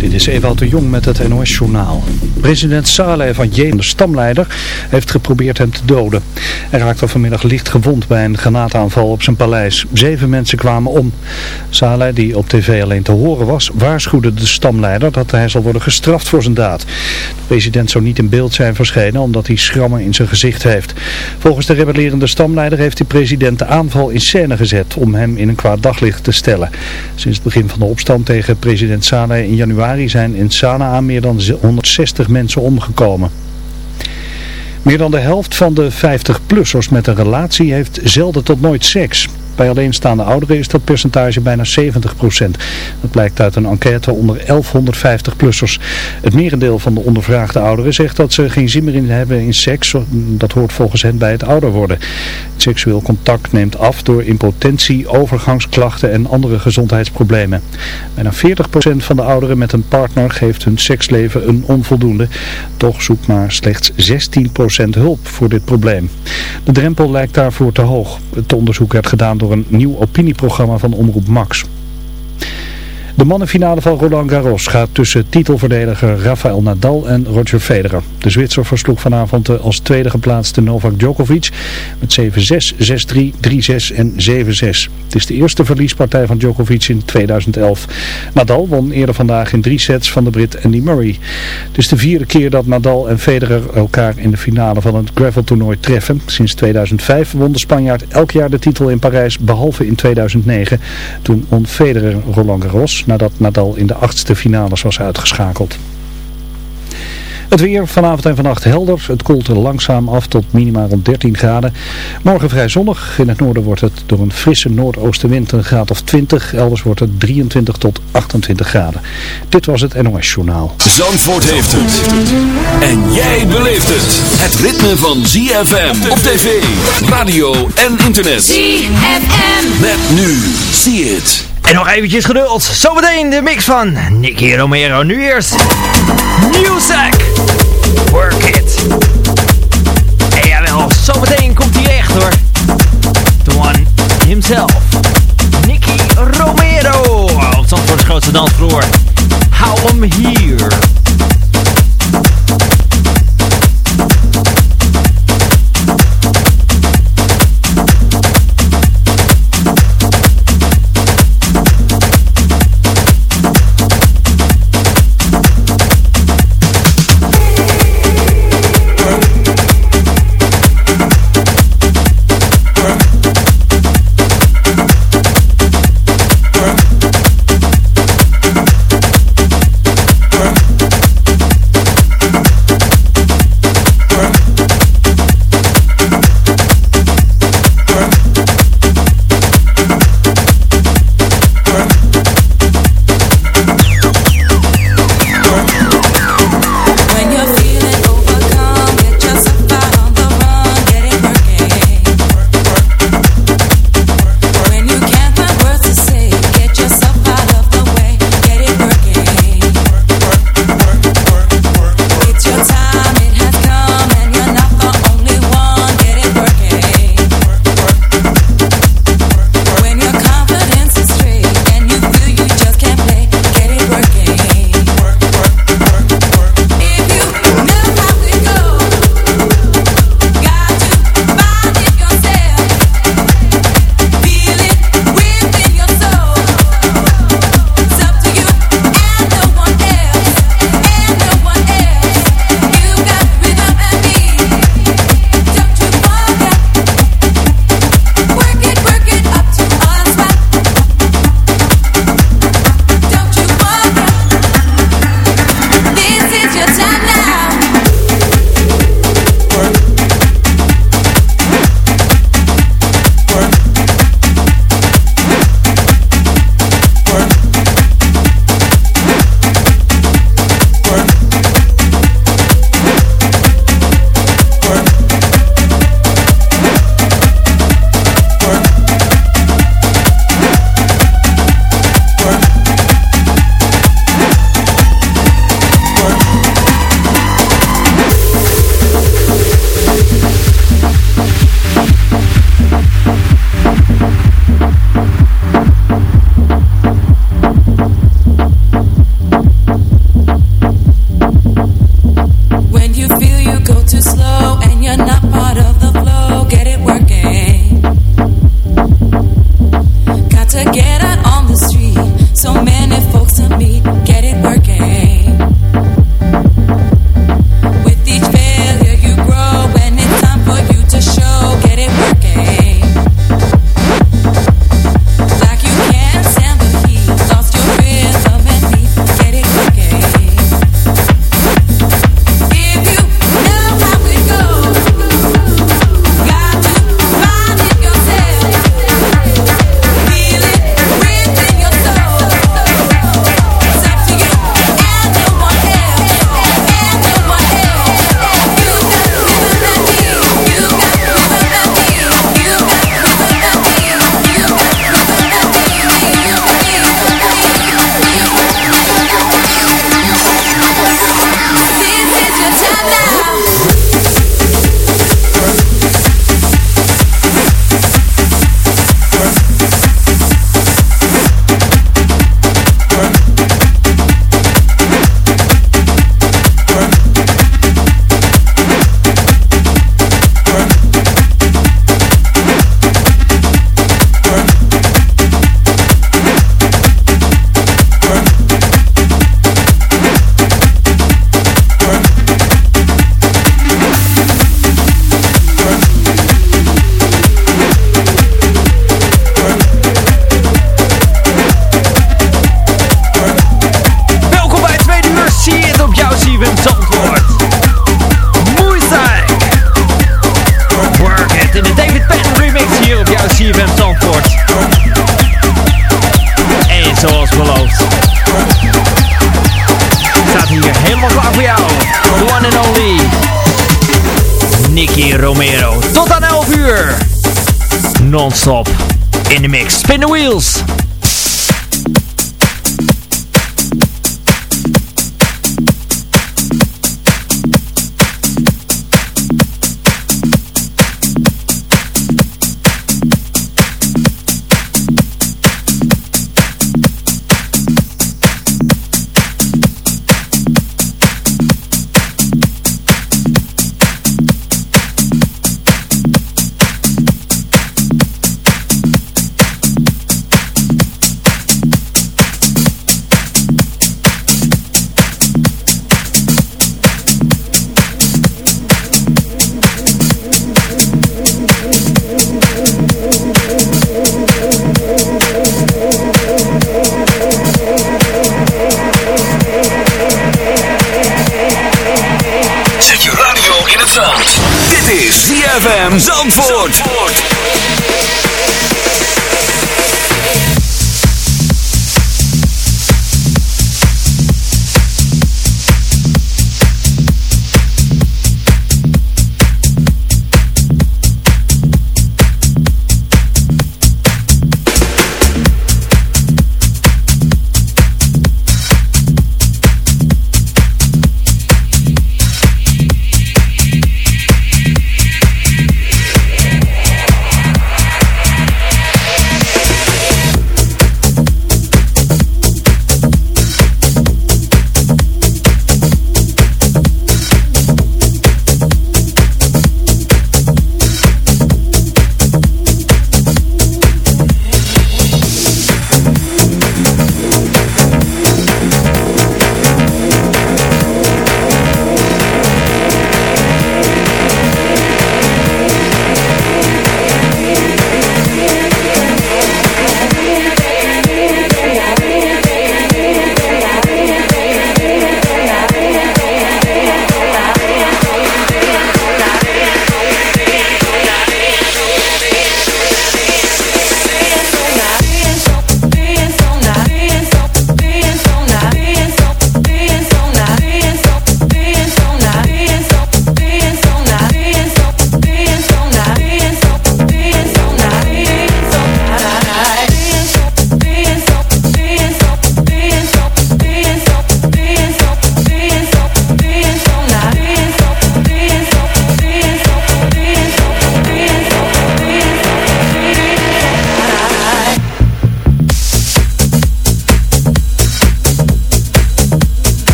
Dit is Ewout de Jong met het NOS-journaal. President Saleh van Jemen, de stamleider, heeft geprobeerd hem te doden. Hij raakte vanmiddag licht gewond bij een granaataanval op zijn paleis. Zeven mensen kwamen om. Saleh, die op tv alleen te horen was, waarschuwde de stamleider dat hij zal worden gestraft voor zijn daad. De president zou niet in beeld zijn verschenen omdat hij schrammen in zijn gezicht heeft. Volgens de rebellerende stamleider heeft de president de aanval in scène gezet om hem in een kwaad daglicht te stellen. Sinds het begin van de opstand tegen president Saleh in januari zijn in Sanaa meer dan 160 mensen omgekomen. Meer dan de helft van de 50-plussers met een relatie heeft zelden tot nooit seks. Bij alleenstaande ouderen is dat percentage bijna 70%. Dat blijkt uit een enquête onder 1150-plussers. Het merendeel van de ondervraagde ouderen zegt dat ze geen zin meer in hebben in seks. Dat hoort volgens hen bij het ouder worden. Het seksueel contact neemt af door impotentie, overgangsklachten en andere gezondheidsproblemen. Bijna 40% van de ouderen met een partner geeft hun seksleven een onvoldoende. Toch zoekt maar slechts 16% hulp voor dit probleem. De drempel lijkt daarvoor te hoog. Het onderzoek werd gedaan door een nieuw opinieprogramma van Omroep Max. De mannenfinale van Roland Garros gaat tussen titelverdediger Rafael Nadal en Roger Federer. De Zwitser versloeg vanavond de als tweede geplaatste Novak Djokovic met 7-6, 6-3, 3-6 en 7-6. Het is de eerste verliespartij van Djokovic in 2011. Nadal won eerder vandaag in drie sets van de Brit Andy Murray. Het is de vierde keer dat Nadal en Federer elkaar in de finale van het graveltoernooi treffen. Sinds 2005 won de Spanjaard elk jaar de titel in Parijs, behalve in 2009. Toen won Federer Roland Garros nadat Nadal in de achtste finales was uitgeschakeld. Het weer vanavond en vannacht helder. Het koelt er langzaam af tot minimaal rond 13 graden. Morgen vrij zonnig. In het noorden wordt het door een frisse noordoostenwind een graad of 20. Elders wordt het 23 tot 28 graden. Dit was het NOS Journaal. Zandvoort heeft het. En jij beleeft het. Het ritme van ZFM op tv, radio en internet. ZFM. Met nu. See it. En nog eventjes geduld. Zometeen de mix van Nicky Romero. Nu eerst Music. Work it. En jawel, zometeen komt hij echt hoor. The one himself. Nicky Romero. Op Zandvoorts grootste dansvloer. Hou hem hier.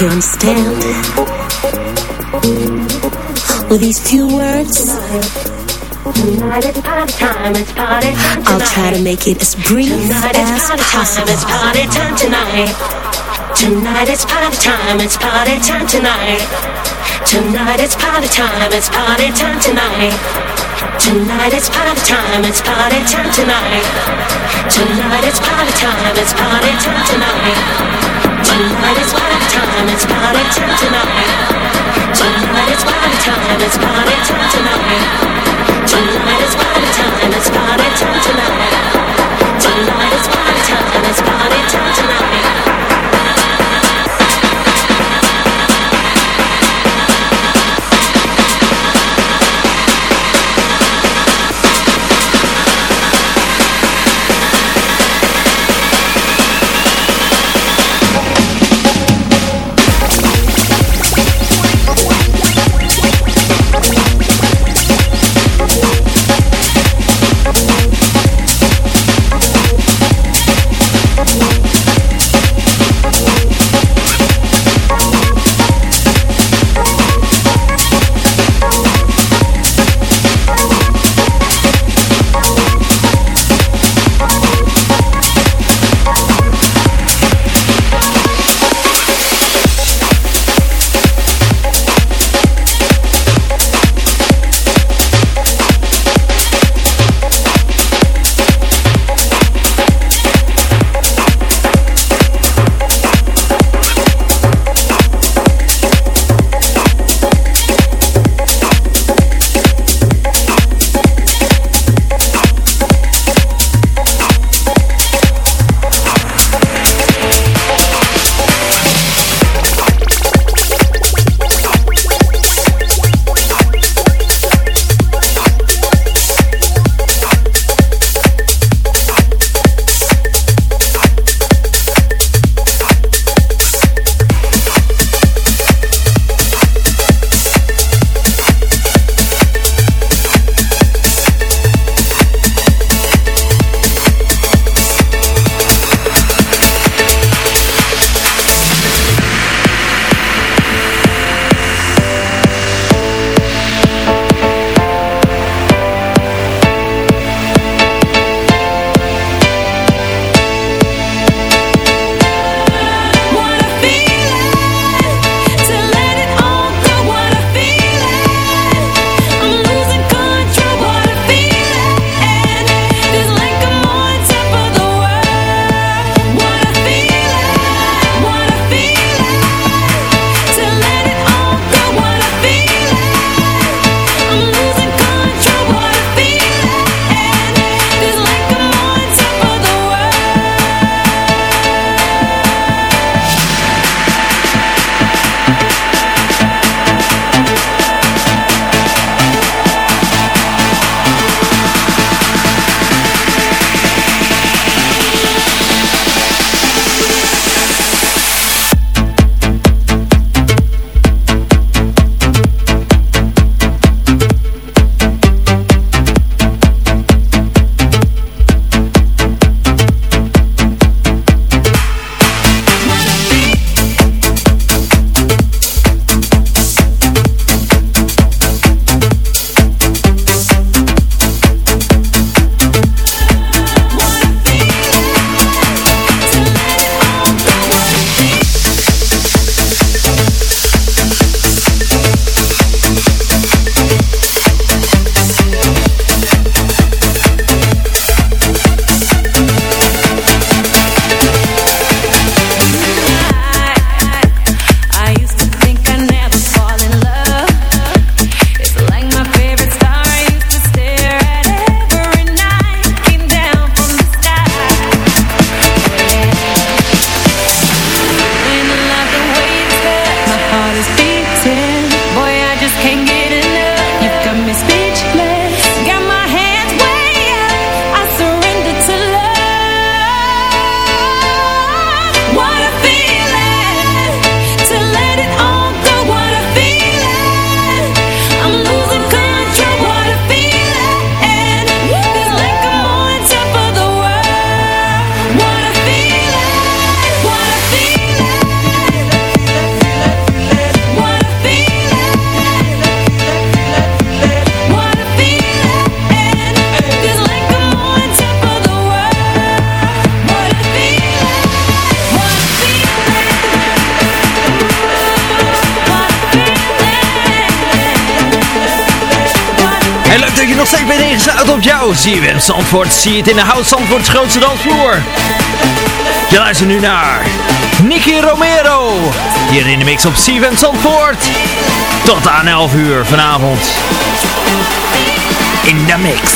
You understand. With these few words, Tonight it's party time, it's party I'll try to make it as brief as possible. it's party time tonight. Tonight it's party time, it's party time tonight. Tonight it's party time, it's party time tonight. Tonight it's party time, it's party time tonight. Tonight it's party time, it's party time tonight. Tonight it's party time, it's party time tonight. Tonight it's party time, it's party time tonight. Tonight it's party time, it's party time tonight. Tonight. Bent ingezout op jou. Zie je Zandvoort, zie het in de hout Zandvoorts grootste dansvloer. Je luistert nu naar Nicky Romero. Hier in de mix op CFM Zandvoort. Tot aan 11 uur vanavond. In de mix.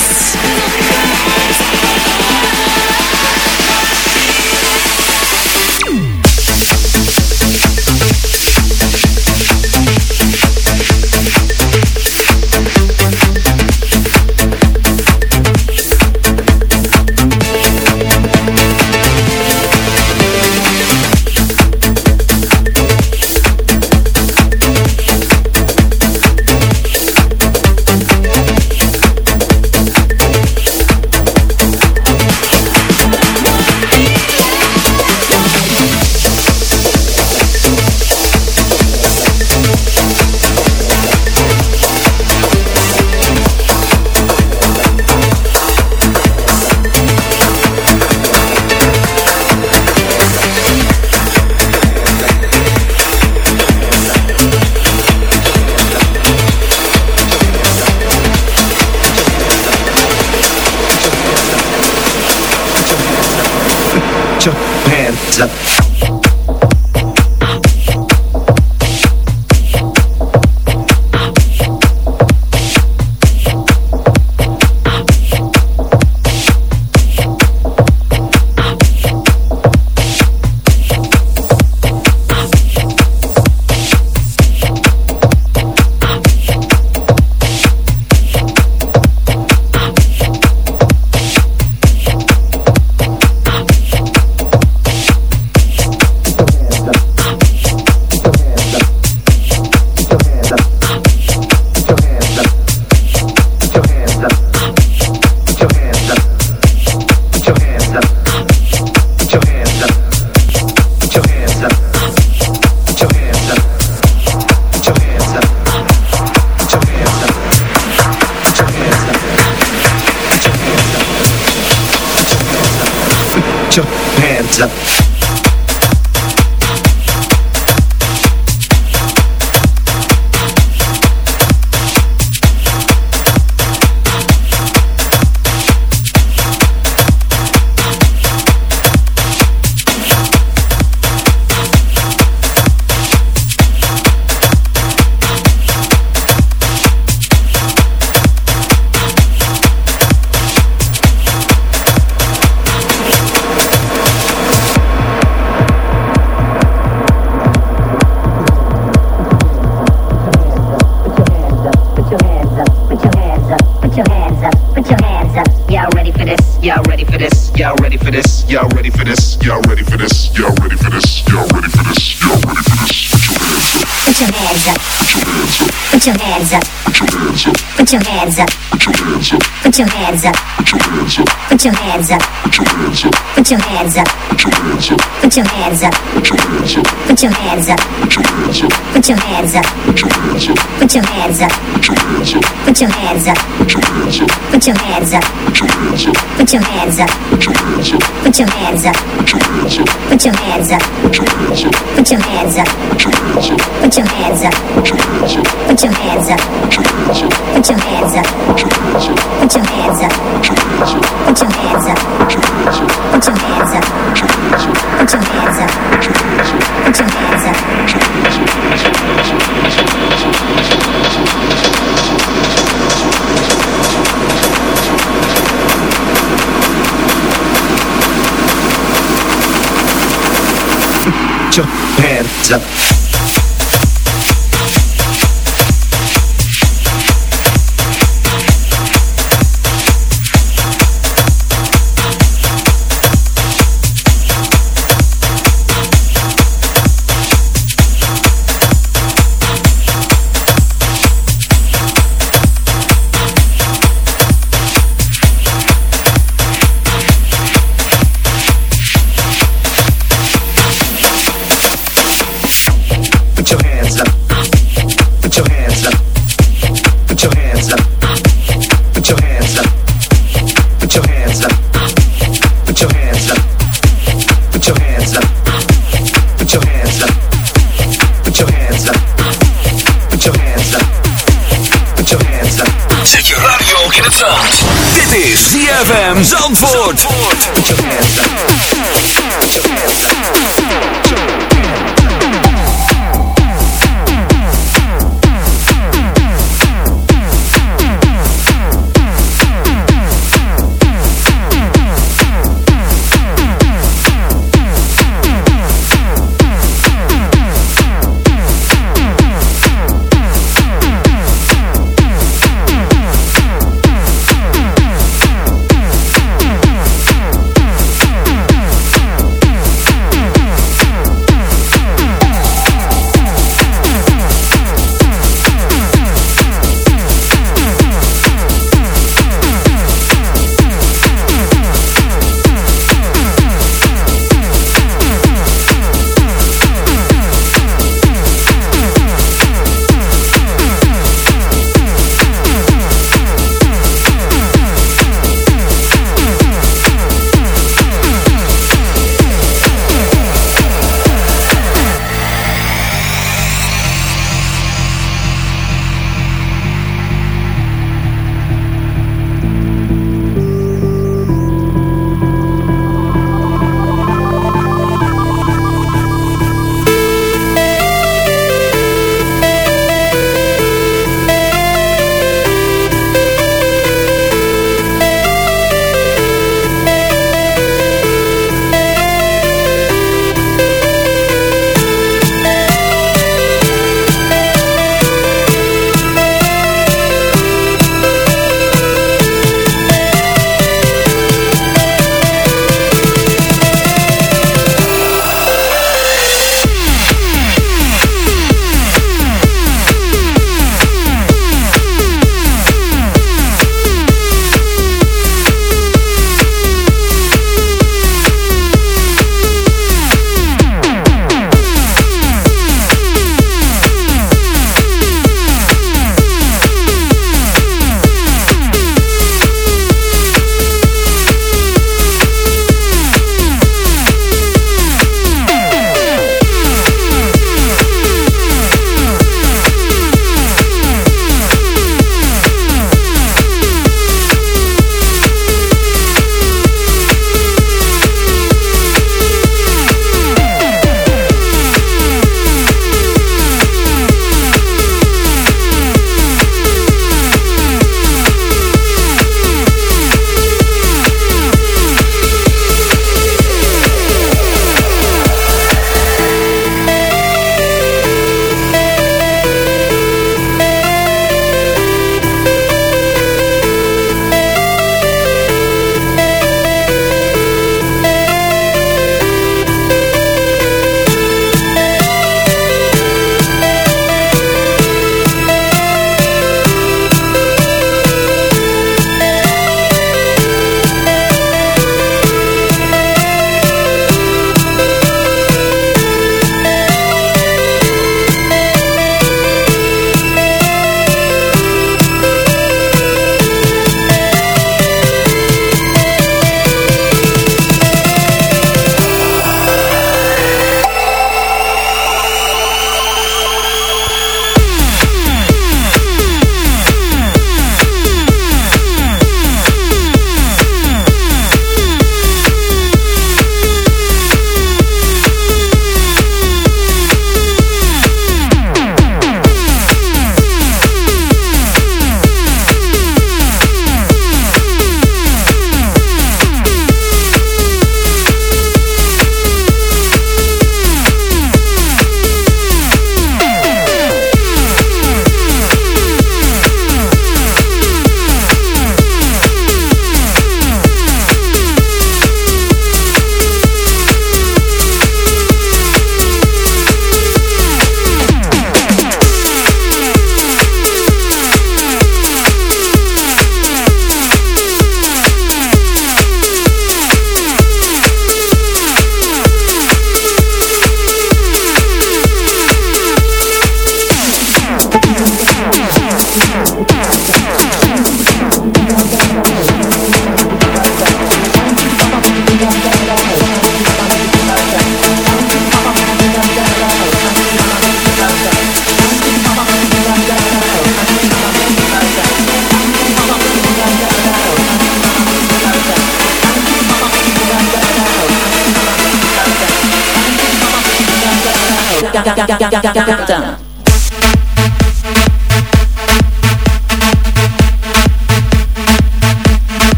Islam Put your hands up. Put your hands up. Put your hands up. Put your hands up. Put your hands up. Put your hands up. Put your hands up. Put your hands up. Put your hands up. Put your hands up. Put your hands up. Put your hands up. Put your hands up. Put your hands up. Put your hands up. Put your hands up. Put your hands up. Put your hands up. Hands up. Hands up. Hands up. Your hands up.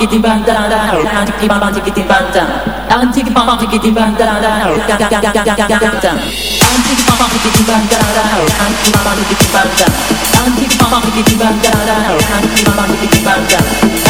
tikiti banda da tikiti bamba tikiti banda tikiti bamba tikiti banda tikiti bamba tikiti banda tikiti bamba tikiti banda tikiti bamba tikiti banda tikiti bamba tikiti banda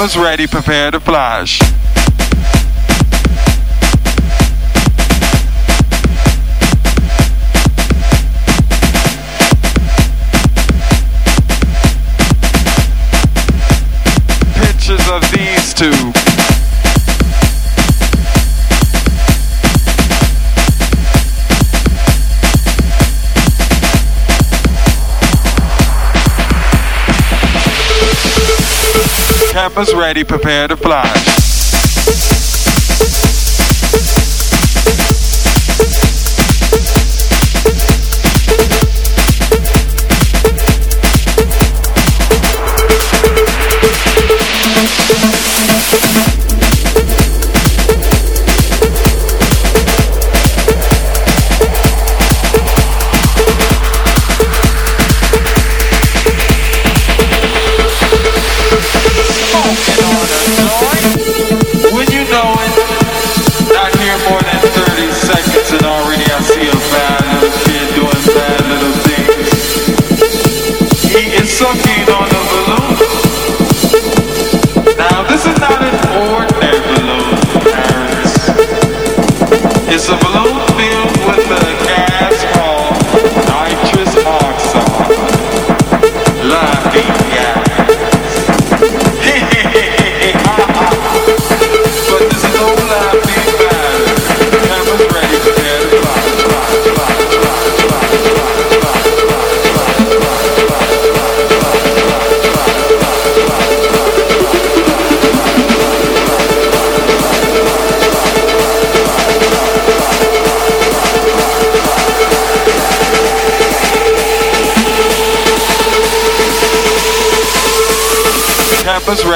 was ready, prepare to flash. campus ready, prepare to fly.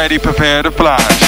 ready, prepare to fly.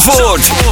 Zandvoort.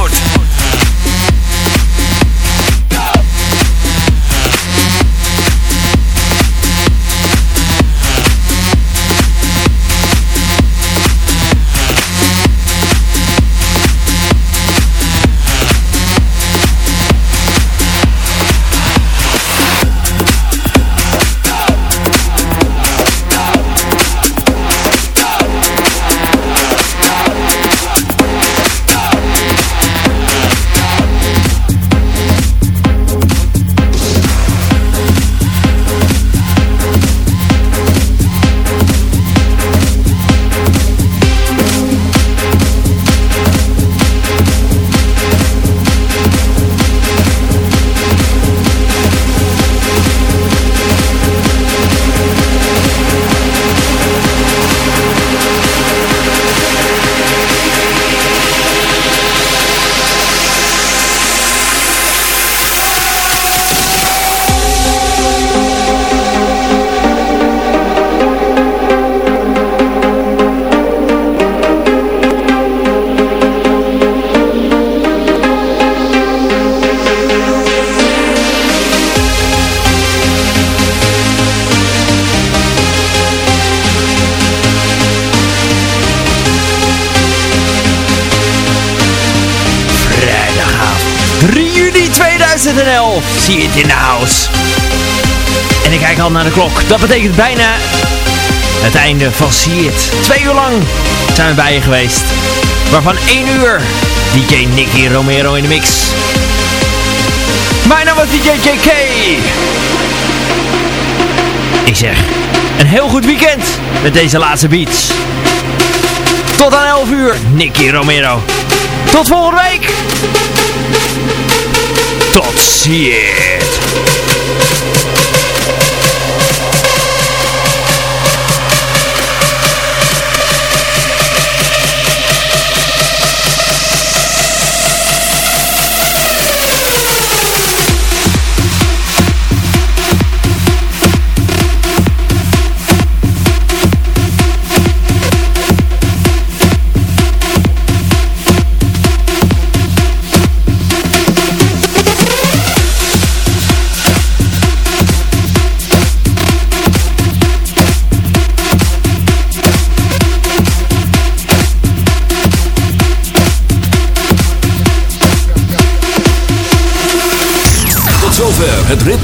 2011. Zie het in de house. En ik kijk al naar de klok. Dat betekent bijna het einde van See It. Twee uur lang zijn we bij je geweest. Waarvan één uur DJ Nicky Romero in de mix. Mijn naam is DJ JK. Ik zeg, een heel goed weekend met deze laatste beats. Tot aan 11 uur, Nicky Romero. Tot volgende week. Tot ziens.